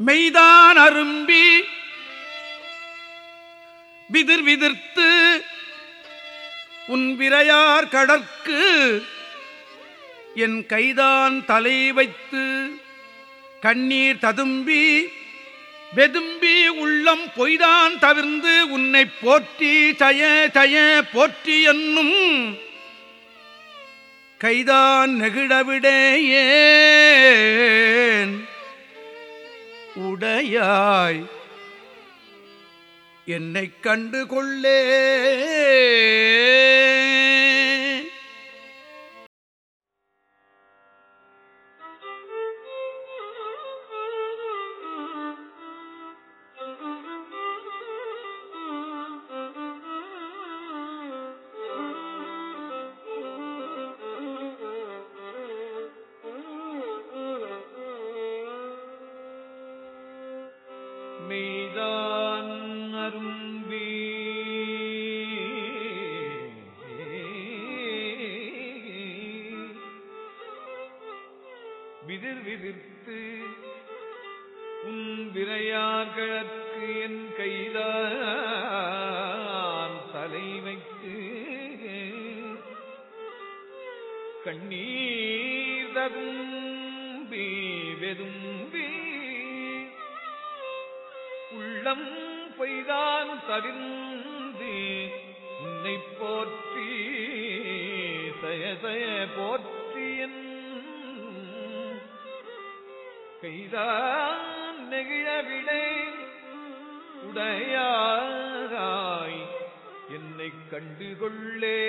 மெய்தான் அரும்பி விதிர் விதிர்த்து உன் விரையார் கடற்கு என் கைதான் தலை வைத்து கண்ணீர் ததும்பி வெதும்பி உள்ளம் பொய்தான் தவிர்ந்து உன்னை போற்றி தய தய போற்றி என்னும் கைதான் நெகிழவிடேயே. உடையாய் என்னை கண்டு கொள்ளே. மெய்தான் அரும்பி விதிர் விதிர்த்து உன் விரையார்களுக்கு என் கைதான் தலை வைத்து கண்ணீர் ததும்பி உள்ளம் பொய்தான் தவிர்ந்து. உன்னை போற்றி சயசய போற்றியன் போற்றி நெகிழவிடை உடையாராய். என்னை கண்டுகொள்ளே.